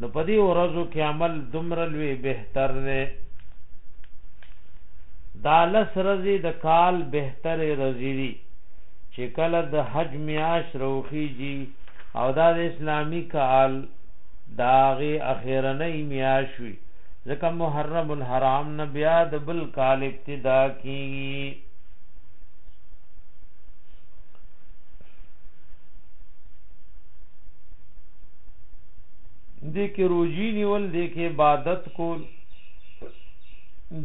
نو په دې ورځو کې عمل دومره لوی بهتر دی دا لس ورځې د کال بهترې ورځې دي چې کله د حج میاش روخیږي او دا د اسلامی کال داغه اخیرنۍ میاش وي ځکه محرم الحرام نه بیا د بل کال ابتدا کیږي دې کې روزي نیول دې کې عبادت کول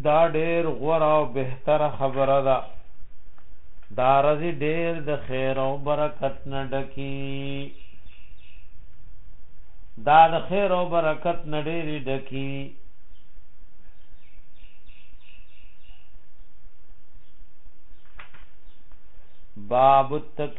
دا ډېر غوړه او بهتره خبره ده دا رزي ډېر د خیر او برکت نه ډکی دا د خیر او برکت نه ډېر ډکی باب التک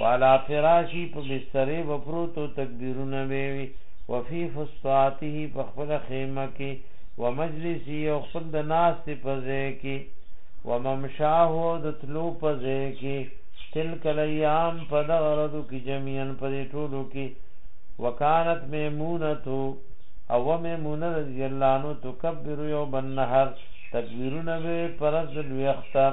وعلی فراشی په بسترې به پروت و تکبیرونه به یې وي وفی فسطاته په خپله خیمه کې ومجلسی او خپل د ناستې په ځای کې وممشاه او د تلو په ځای کې تلک الایام په دغه ورځو کې جميعا په دې ټولو کې وکانت میمونه او و میمونه رضی الله عنه تکبر یوم النهر تکبیرونه به پرز د لوی اختر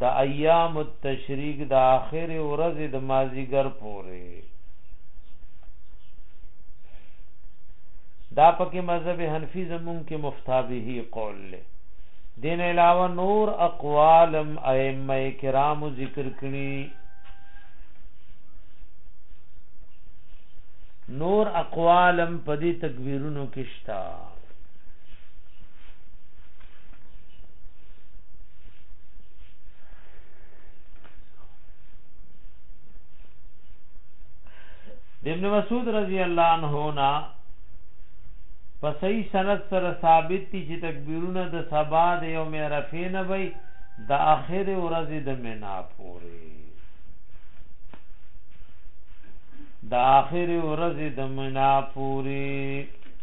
د ایام التشریق د اخر ورځې د مازیګر پورې دا پکې مذهب حنفي زمون کې مفتابهي قول له دین علاوه نور اقوالم ائمه کرام ذکر کړي نور اقوالم په دې تکبیرونو کې شتا ابن مسعود رضی الله عنه نا په صحیح سند سره ثابت دي چې تکبیرونه د سبا د یوم عرفه نه وي د اخر ورځې د مینا پورې د اخر ورځې د مینا پورې